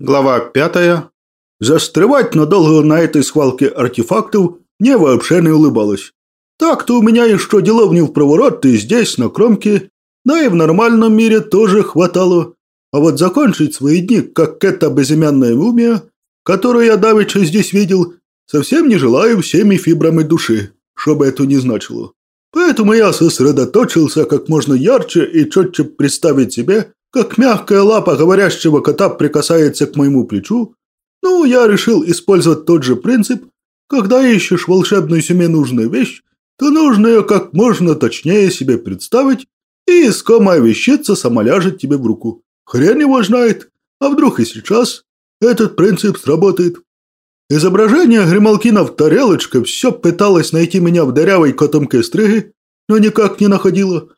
Глава пятая. Застревать надолго на этой свалке артефактов мне вообще не улыбалось. Так-то у меня еще делов не в проворот, и здесь, на кромке, да и в нормальном мире тоже хватало. А вот закончить свои дни, как эта безымянная мумия, которую я давеча здесь видел, совсем не желаю всеми фибрами души, что бы это ни значило. Поэтому я сосредоточился как можно ярче и четче представить себе, как мягкая лапа говорящего кота прикасается к моему плечу, ну, я решил использовать тот же принцип. Когда ищешь волшебную себе нужную вещь, то нужно ее как можно точнее себе представить, и искомая вещица сама ляжет тебе в руку. Хрен его знает, а вдруг и сейчас этот принцип сработает. Изображение Грималкина в тарелочке все пыталось найти меня в дырявой котомке стриги, но никак не находило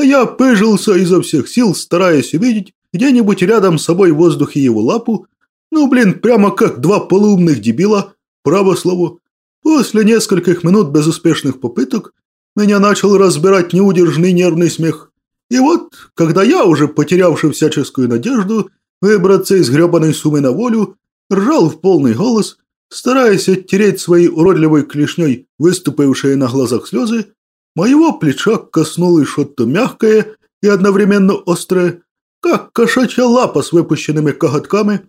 а я пыжился изо всех сил, стараясь увидеть где-нибудь рядом с собой в воздухе его лапу. Ну, блин, прямо как два полуумных дебила, право слово. После нескольких минут безуспешных попыток меня начал разбирать неудержный нервный смех. И вот, когда я, уже потерявший всяческую надежду выбраться из гребаной суммы на волю, ржал в полный голос, стараясь оттереть своей уродливой клешней выступившие на глазах слезы, Моего плеча коснулось что-то мягкое и одновременно острое, как кошачья лапа с выпущенными коготками.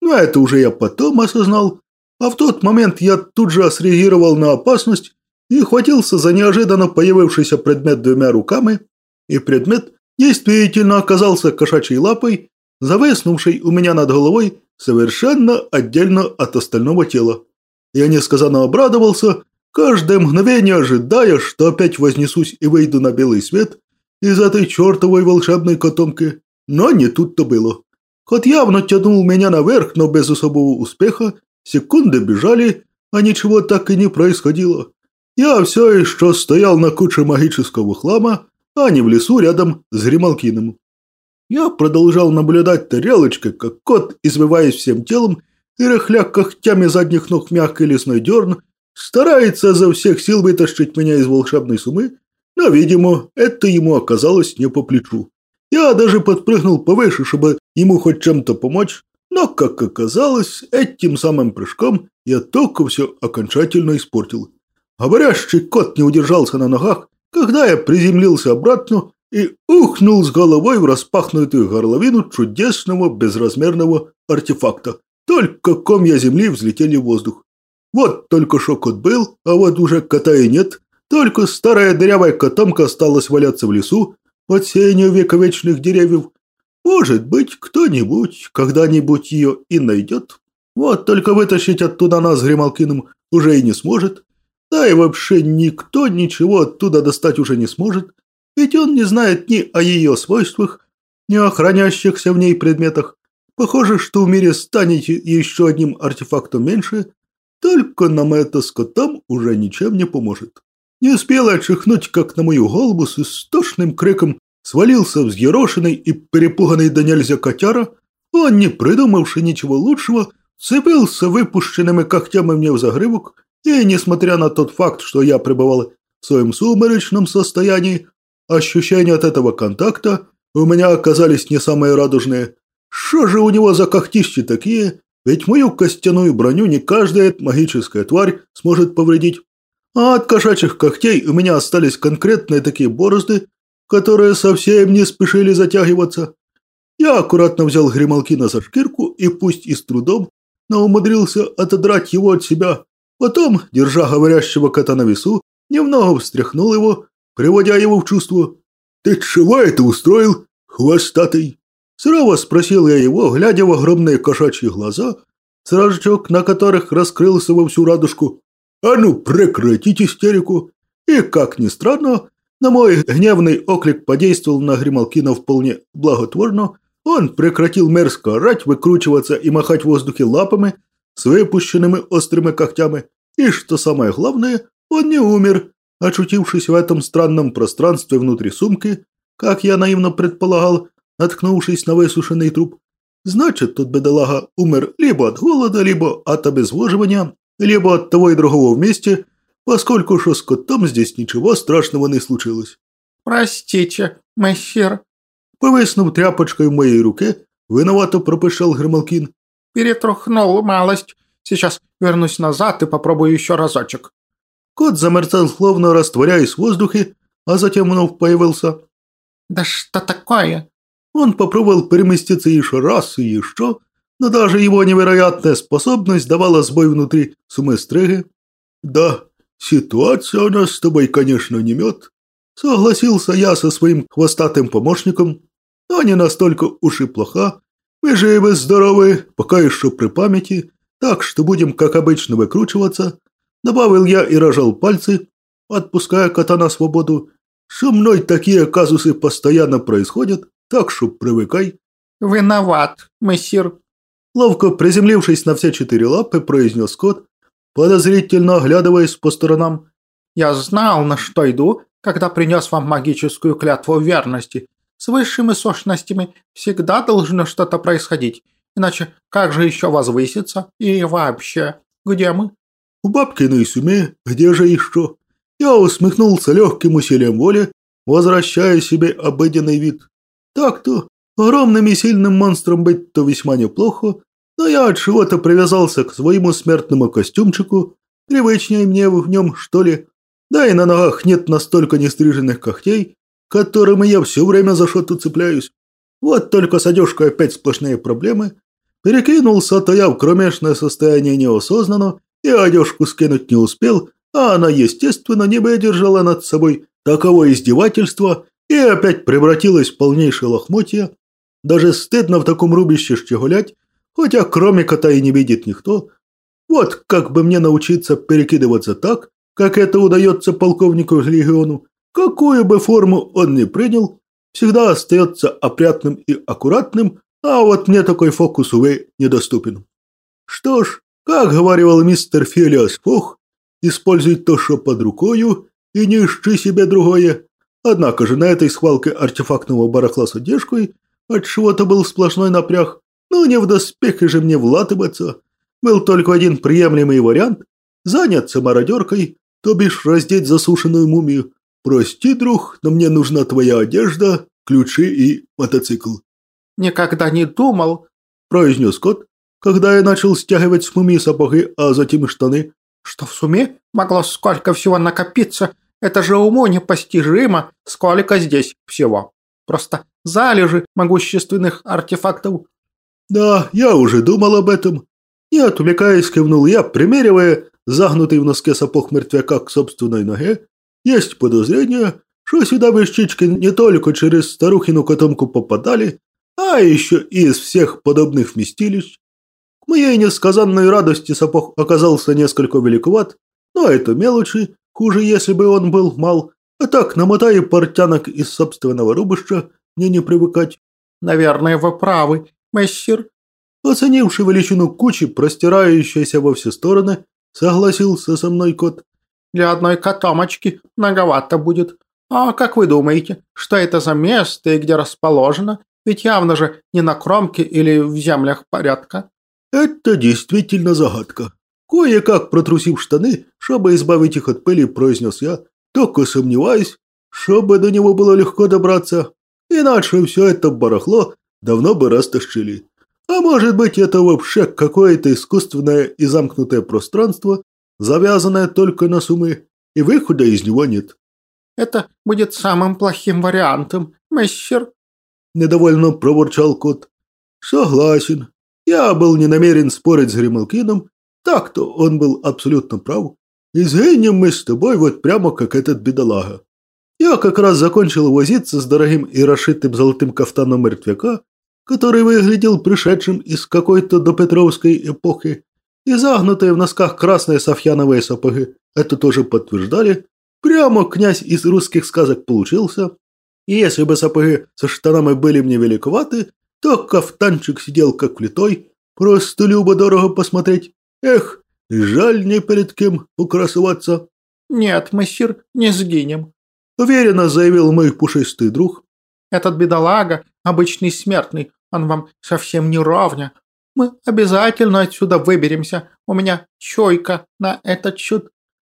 Но это уже я потом осознал, а в тот момент я тут же среагировал на опасность и хватился за неожиданно появившийся предмет двумя руками, и предмет действительно оказался кошачьей лапой, зависнувшей у меня над головой совершенно отдельно от остального тела. Я несказанно обрадовался Каждое мгновение ожидая, что опять вознесусь и выйду на белый свет из этой чертовой волшебной котомки. Но не тут-то было. Кот явно тянул меня наверх, но без особого успеха. Секунды бежали, а ничего так и не происходило. Я все еще стоял на куче магического хлама, а не в лесу рядом с Грималкиным. Я продолжал наблюдать тарелочкой, как кот, извиваясь всем телом и рыхля когтями задних ног мягкий лесной дерн, Старается за всех сил вытащить меня из волшебной сумы, но, видимо, это ему оказалось не по плечу. Я даже подпрыгнул повыше, чтобы ему хоть чем-то помочь, но, как оказалось, этим самым прыжком я только все окончательно испортил. Говорящий кот не удержался на ногах, когда я приземлился обратно и ухнул с головой в распахнутую горловину чудесного безразмерного артефакта. Только комья земли взлетели в воздух. Вот только что кот был, а вот уже кота и нет. Только старая дырявая котомка осталась валяться в лесу под сенью вековечных деревьев. Может быть, кто-нибудь когда-нибудь ее и найдет. Вот только вытащить оттуда нас Грималкиным уже и не сможет. Да и вообще никто ничего оттуда достать уже не сможет. Ведь он не знает ни о ее свойствах, ни о хранящихся в ней предметах. Похоже, что в мире станете еще одним артефактом меньше, только нам это с котом уже ничем не поможет. Не успела отшихнуть, как на мою голову с истошным криком свалился взъерошенный и перепуганный до нельзя котяра, он, не придумавши ничего лучшего, цепился выпущенными когтями мне в загривок, и, несмотря на тот факт, что я пребывал в своем сумеречном состоянии, ощущения от этого контакта у меня оказались не самые радужные. Что же у него за когтищи такие, ведь мою костяную броню не каждая магическая тварь сможет повредить. А от кошачьих когтей у меня остались конкретные такие борозды, которые совсем не спешили затягиваться. Я аккуратно взял Грималкина за шкирку и пусть и с трудом, но умудрился отодрать его от себя. Потом, держа говорящего кота на весу, немного встряхнул его, приводя его в чувство. «Ты чего это устроил, хвостатый?» Сурово спросил я его, глядя в огромные кошачьи глаза, зрачок на которых раскрылся во всю радужку. «А ну, прекратить истерику!» И, как ни странно, на мой гневный оклик подействовал на Грималкина вполне благотворно. Он прекратил мерзко орать, выкручиваться и махать в воздухе лапами с выпущенными острыми когтями. И, что самое главное, он не умер, очутившись в этом странном пространстве внутри сумки, как я наивно предполагал, наткнувшись на высушенный труп. Значит, тот бедолага умер либо от голода, либо от обезвоживания, либо от того и другого вместе, поскольку что с котом здесь ничего страшного не случилось. «Простите, мессир». Повиснув тряпочкой в моей руке, виновато пропищал Грималкин. перетрухнул малость. Сейчас вернусь назад и попробую еще разочек». Кот замерцал, словно растворяясь в воздухе, а затем вновь появился. «Да что такое?» Он попробовал переместиться еще раз и еще, но даже его невероятная способность давала сбой внутри Суместреги. «Да, ситуация у нас с тобой, конечно, не мед», – согласился я со своим хвостатым помощником, но не настолько уж и плоха. Мы живы, здоровы, пока еще при памяти, так что будем, как обычно, выкручиваться. Добавил я и рожал пальцы, отпуская кота на свободу. Со мной такие казусы постоянно происходят, так что привыкай». «Виноват, мессир». Ловко приземлившись на все четыре лапы, произнес кот, подозрительно оглядываясь по сторонам. «Я знал, на что иду, когда принес вам магическую клятву верности. С высшими сущностями всегда должно что-то происходить, иначе как же еще возвыситься? И вообще, где мы?» «У бабкиной суме, где же еще?» Я усмехнулся легким усилием воли, возвращая себе обыденный вид. Так-то, огромным и сильным монстром быть-то весьма неплохо, но я от чего-то привязался к своему смертному костюмчику, привычнее мне в нем, что ли. Да и на ногах нет настолько нестриженных когтей, которыми я все время за что-то цепляюсь. Вот только с одежкой опять сплошные проблемы. Перекинулся-то я в кромешное состояние неосознанно, и одежку скинуть не успел, а она, естественно, не выдержала над собой таковое издевательство и опять превратилась в полнейшее лохмотье. Даже стыдно в таком рубище щеголять, хотя кроме кота и не видит никто. Вот как бы мне научиться перекидываться так, как это удается полковнику легиону, какую бы форму он ни принял, всегда остается опрятным и аккуратным, а вот мне такой фокус, увы, недоступен. Что ж, как говорил мистер Филиас Фух, используй то, что под рукою, и не ищи себе другое. Однако же на этой схвалке артефактного барахла с одежкой от чего-то был сплошной напряг. Ну не в доспехе же мне влатываться. Был только один приемлемый вариант – заняться мародеркой, то бишь раздеть засушенную мумию. Прости, друг, но мне нужна твоя одежда, ключи и мотоцикл. Никогда не думал, произнес кот, когда я начал стягивать с мумии сапоги, а затем штаны. Что в сумме могло сколько всего накопиться – это же уму непостижимо, сколько здесь всего. Просто залежи могущественных артефактов. Да, я уже думал об этом. Не отвлекаясь, кивнул я, примеривая загнутый в носке сапог мертвяка к собственной ноге. Есть подозрение, что сюда вещички не только через старухину котомку попадали, а еще и из всех подобных вместилищ. К моей несказанной радости сапог оказался несколько великоват, но это мелочи, Хуже, если бы он был мал. А так, намотаю портянок из собственного рубища, мне не привыкать. Наверное, вы правы, мессир. Оценивший величину кучи, простирающейся во все стороны, согласился со мной кот. Для одной котомочки многовато будет. А как вы думаете, что это за место и где расположено? Ведь явно же не на кромке или в землях порядка. Это действительно загадка. Кое-как протрусив штаны, чтобы избавить их от пыли, произнес я, только сомневаюсь, чтобы до него было легко добраться. Иначе все это барахло давно бы растащили. А может быть, это вообще какое-то искусственное и замкнутое пространство, завязанное только на суммы, и выхода из него нет. Это будет самым плохим вариантом, мессер. Недовольно проворчал кот. Согласен. Я был не намерен спорить с Грималкином, так-то он был абсолютно прав. И сгинем мы с тобой вот прямо как этот бедолага. Я как раз закончил возиться с дорогим и расшитым золотым кафтаном мертвяка, который выглядел пришедшим из какой-то допетровской эпохи, и загнутые в носках красные софьяновые сапоги это тоже подтверждали. Прямо князь из русских сказок получился. И если бы сапоги со штанами были мне великоваты, то кафтанчик сидел как влитой, просто любо-дорого посмотреть. Эх, жаль не перед кем украсоваться. Нет, мессир, не сгинем. Уверенно заявил мой пушистый друг. Этот бедолага – обычный смертный, он вам совсем не ровня. Мы обязательно отсюда выберемся. У меня чуйка на этот счет.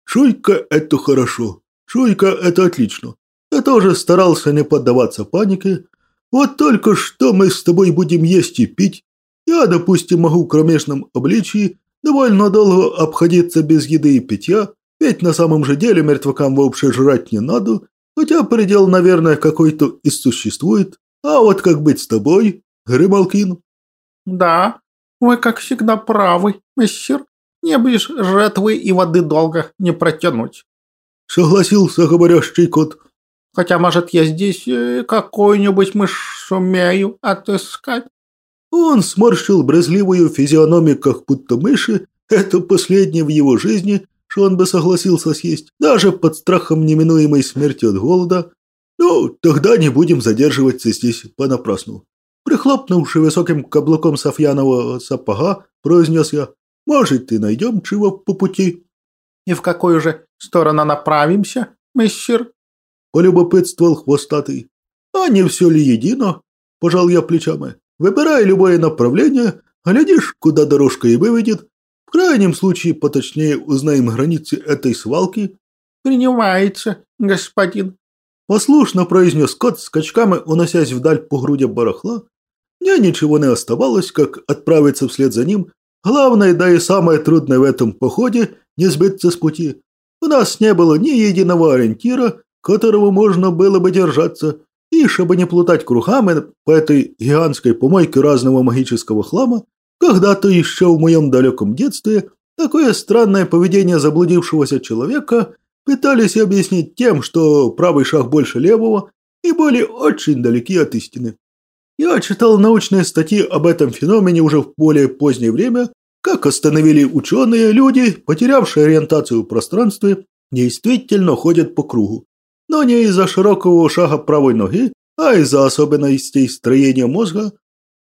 Чуйка – это хорошо. Чуйка – это отлично. Я тоже старался не поддаваться панике. Вот только что мы с тобой будем есть и пить. Я, допустим, могу в кромешном обличии довольно долго обходиться без еды и питья, ведь на самом же деле мертвякам вообще жрать не надо, хотя предел, наверное, какой-то и существует. А вот как быть с тобой, Грималкин? Да, вы, как всегда, правы, мессир. Не будешь жертвы и воды долго не протянуть. Согласился говорящий кот. Хотя, может, я здесь э, какой-нибудь мышь сумею отыскать? Он сморщил брезливую физиономию, как будто мыши. Это последнее в его жизни, что он бы согласился съесть, даже под страхом неминуемой смерти от голода. Ну, тогда не будем задерживаться здесь понапрасну. Прихлопнувши высоким каблуком Софьянового сапога, произнес я, «Может, и найдем чего по пути?» «И в какую же сторону направимся, мессир?» Полюбопытствовал хвостатый. «А не все ли едино?» – пожал я плечами. «Выбирай любое направление, глядишь, куда дорожка и выведет. В крайнем случае, поточнее узнаем границы этой свалки». «Принимается, господин», – послушно произнес кот, скачками уносясь вдаль по груди барахла, мне ничего не оставалось, как отправиться вслед за ним. Главное, да и самое трудное в этом походе – не сбиться с пути. У нас не было ни единого ориентира, которого можно было бы держаться. И чтобы не плутать кругами по этой гигантской помойке разного магического хлама, когда-то еще в моем далеком детстве такое странное поведение заблудившегося человека пытались объяснить тем, что правый шаг больше левого и были очень далеки от истины. Я читал научные статьи об этом феномене уже в более позднее время, как остановили ученые люди, потерявшие ориентацию в пространстве, действительно ходят по кругу. Но не из-за широкого шага правой ноги, а из-за особенностей строения мозга.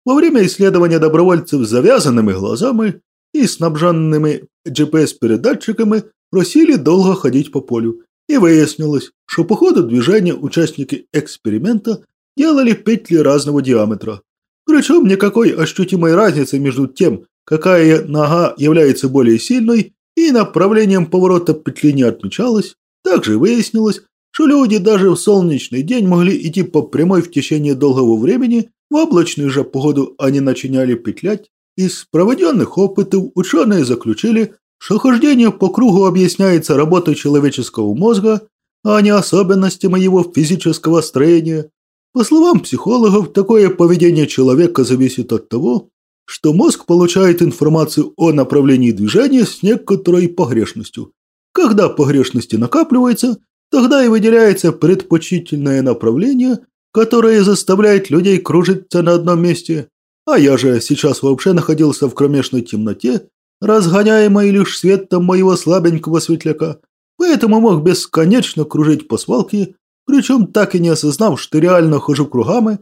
Во время исследования добровольцев с завязанными глазами и снабженными GPS-передатчиками просили долго ходить по полю. И выяснилось, что по ходу движения участники эксперимента делали петли разного диаметра. Причем никакой ощутимой разницы между тем, какая нога является более сильной, и направлением поворота петли не отмечалось. Также выяснилось, что люди даже в солнечный день могли идти по прямой в течение долгого времени, в облачную же погоду они начиняли петлять. Из проведенных опытов ученые заключили, что хождение по кругу объясняется работой человеческого мозга, а не особенностями его физического строения. По словам психологов, такое поведение человека зависит от того, что мозг получает информацию о направлении движения с некоторой погрешностью. Когда погрешности накапливаются, тогда и выделяется предпочтительное направление, которое заставляет людей кружиться на одном месте. А я же сейчас вообще находился в кромешной темноте, разгоняемой лишь светом моего слабенького светляка, поэтому мог бесконечно кружить по свалке, причем так и не осознав, что реально хожу кругами,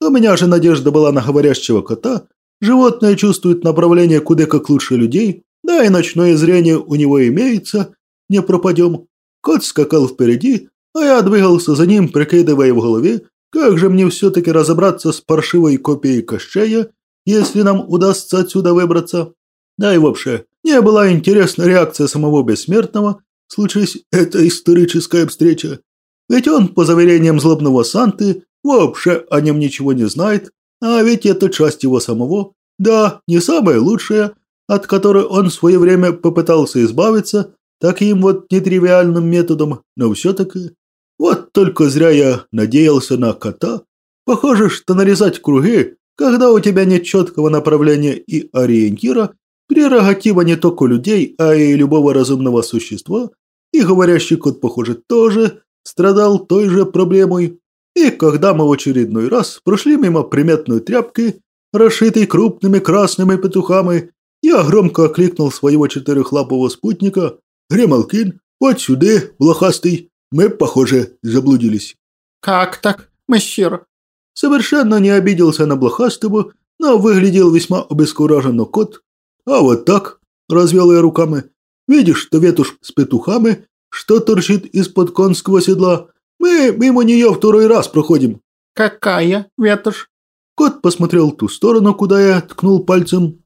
у меня же надежда была на говорящего кота, животное чувствует направление куда как лучше людей, да и ночное зрение у него имеется, не пропадем. Кот скакал впереди, а я двигался за ним, прикидывая в голове, как же мне все-таки разобраться с паршивой копией Кощея, если нам удастся отсюда выбраться. Да и вообще, не была интересна реакция самого Бессмертного, случись эта историческая встреча. Ведь он, по заверениям злобного Санты, вообще о нем ничего не знает, а ведь это часть его самого, да, не самая лучшая, от которой он в свое время попытался избавиться таким вот нетривиальным методом, но все-таки... Вот только зря я надеялся на кота. Похоже, что нарезать круги, когда у тебя нет четкого направления и ориентира, прерогатива не только людей, а и любого разумного существа, и говорящий кот, похоже, тоже страдал той же проблемой. И когда мы в очередной раз прошли мимо приметной тряпки, расшитой крупными красными петухами, я громко окликнул своего четырехлапого спутника. «Гремалкин, вот сюда, блохастый, мы, похоже, заблудились». «Как так, мессир?» Совершенно не обиделся на блохастого, но выглядел весьма обескураженно кот. «А вот так», – развел я руками, – «видишь, что ветушь с петухами что торчит из-под конского седла. Мы мимо нее второй раз проходим». «Какая ветошь?» Кот посмотрел в ту сторону, куда я ткнул пальцем.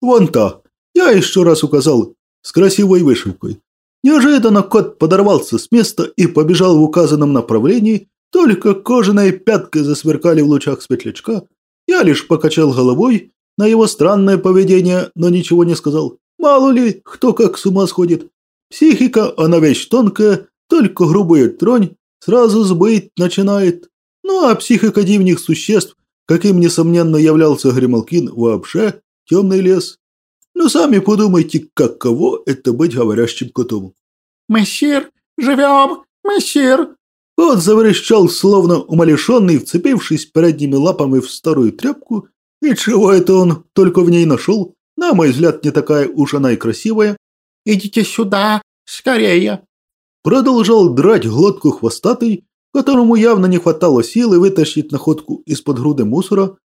«Вон та. Я еще раз указал. С красивой вышивкой». Неожиданно кот подорвался с места и побежал в указанном направлении, только кожаные пятки засверкали в лучах светлячка. Я лишь покачал головой на его странное поведение, но ничего не сказал. Мало ли, кто как с ума сходит. Психика, она вещь тонкая, только грубая тронь, сразу сбыть начинает. Ну а психика дивных существ, каким, несомненно, являлся Грималкин, вообще темный лес. Ну сами подумайте, каково это быть говорящим котом. «Мессир, живем! Мессир!» Кот заверещал, словно умалишенный, вцепившись передними лапами в старую тряпку. И чего это он только в ней нашел? На мой взгляд, не такая уж она и красивая. «Идите сюда, скорее!» Продолжал драть глотку хвостатый, которому явно не хватало силы вытащить находку из-под груды мусора.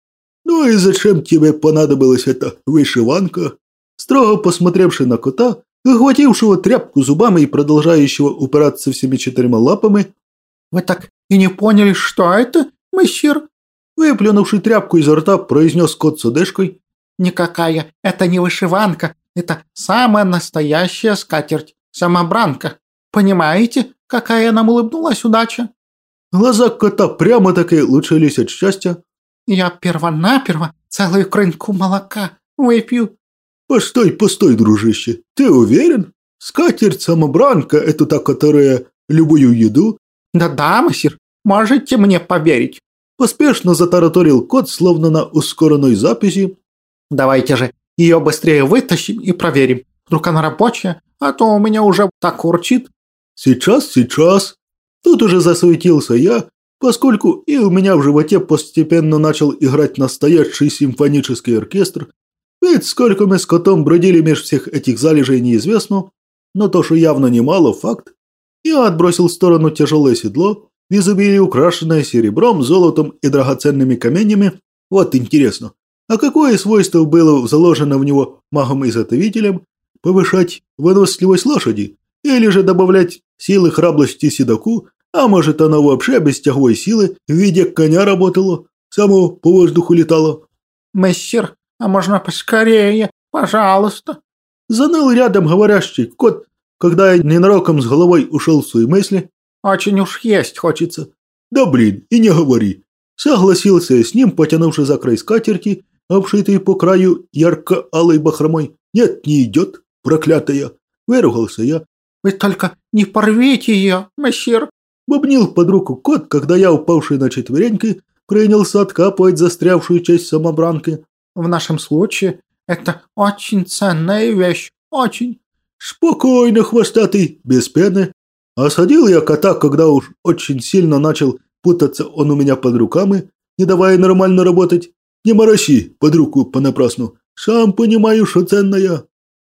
«Ну и зачем тебе понадобилась эта вышиванка?» Строго посмотревший на кота, охватившего тряпку зубами и продолжающего упираться всеми четырьмя лапами, «Вы так и не поняли, что это, мессир?» Выплюнувший тряпку изо рта, произнес кот с одежкой. «Никакая, это не вышиванка, это самая настоящая скатерть, самобранка. Понимаете, какая нам улыбнулась удача?» Глаза кота прямо-таки лучились от счастья. «Я перво-наперво целую крынку молока выпью». «Постой, постой, дружище, ты уверен? Скатерть-самобранка – это та, которая любую еду «Да-да, мессир, можете мне поверить». Поспешно затараторил кот, словно на ускоренной записи. «Давайте же ее быстрее вытащим и проверим. Вдруг она рабочая, а то у меня уже так урчит». «Сейчас, сейчас». Тут уже засуетился я, поскольку и у меня в животе постепенно начал играть настоящий симфонический оркестр. Ведь сколько мы с котом бродили меж всех этих залежей неизвестно, но то, что явно немало, факт. Я отбросил в сторону тяжелое седло, в изобилии украшенное серебром, золотом и драгоценными камнями. Вот интересно, а какое свойство было заложено в него магом-изготовителем? Повышать выносливость лошади? Или же добавлять силы храбрости седоку? А может оно вообще без тяговой силы в виде коня работало? Само по воздуху летало? «Мессир, а можно поскорее, пожалуйста?» Заныл рядом говорящий кот, когда я ненароком с головой ушел в свои мысли. «Очень уж есть хочется». «Да блин, и не говори». Согласился я с ним, потянувши за край скатерти, обшитый по краю ярко-алой бахромой. «Нет, не идет, проклятая!» Выругался я. «Вы только не порвите ее, мессир!» Бубнил под руку кот, когда я, упавший на четвереньки, принялся откапывать застрявшую часть самобранки. «В нашем случае это очень ценная вещь, очень. «Спокойно, хвостатый, без пены». Осадил я кота, когда уж очень сильно начал путаться он у меня под руками, не давая нормально работать. Не мороси под руку понапрасну. Сам понимаю, что ценная.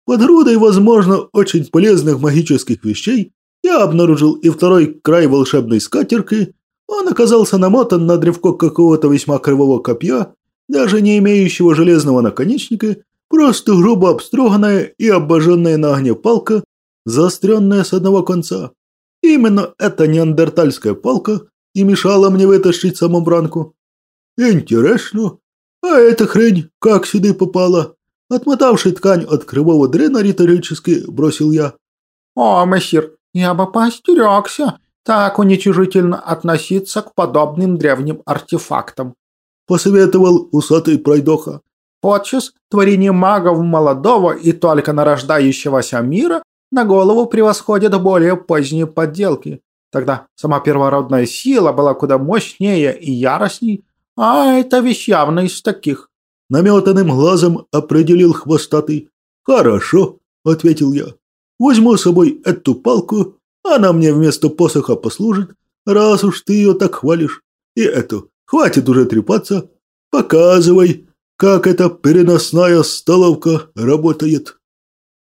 Под грудой, возможно, очень полезных магических вещей я обнаружил и второй край волшебной скатерки. Он оказался намотан на древко какого-то весьма кривого копья, даже не имеющего железного наконечника, Просто грубо обстроганная и обожженная на огне палка, заостренная с одного конца. Именно эта неандертальская палка и мешала мне вытащить самобранку. Интересно, а эта хрень как сюда попала? Отмотавший ткань от кривого дрена риторически бросил я. «О, мессир, я бы поостерегся так уничижительно относиться к подобным древним артефактам», посоветовал усатый пройдоха. Подчас творение магов молодого и только нарождающегося мира на голову превосходят более поздние подделки. Тогда сама первородная сила была куда мощнее и яростней, а это вещь явно из таких. Наметанным глазом определил хвостатый. «Хорошо», — ответил я. «Возьму с собой эту палку, она мне вместо посоха послужит, раз уж ты ее так хвалишь. И эту, хватит уже трепаться, показывай, как эта переносная столовка работает.